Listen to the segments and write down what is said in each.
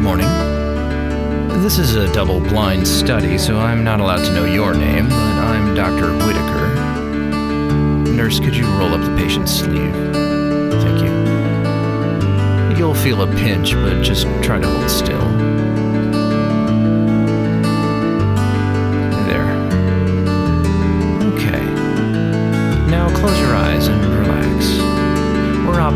morning. This is a double blind study, so I'm not allowed to know your name, but I'm Dr. Whitaker. Nurse, could you roll up the patient's sleeve? Thank you. You'll feel a pinch, but just try to hold still.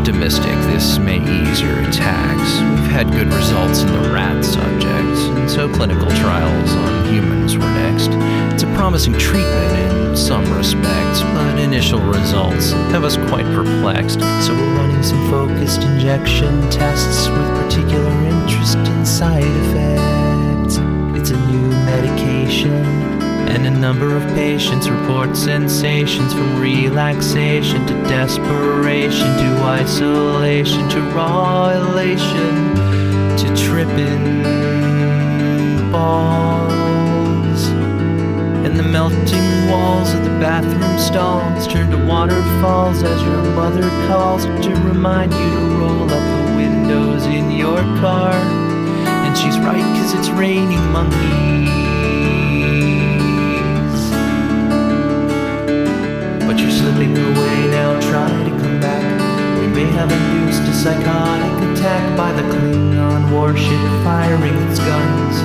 Optimistic this may ease your attacks. We've had good results in the rat subjects, and so clinical trials on humans were next. It's a promising treatment in some respects, but initial results have us quite perplexed. So we're running some focused injection tests with particular interest in side effects. It's a new medication. And a number of patients report sensations from relaxation to desperation to isolation to raw elation to tripping balls. And the melting walls of the bathroom stalls turn to waterfalls as your mother calls to remind you to roll up the windows in your car. And she's right, cause it's raining monkeys. Slipping away now, try to come back. We may have induced a psychotic attack by the Klingon warship firing its guns.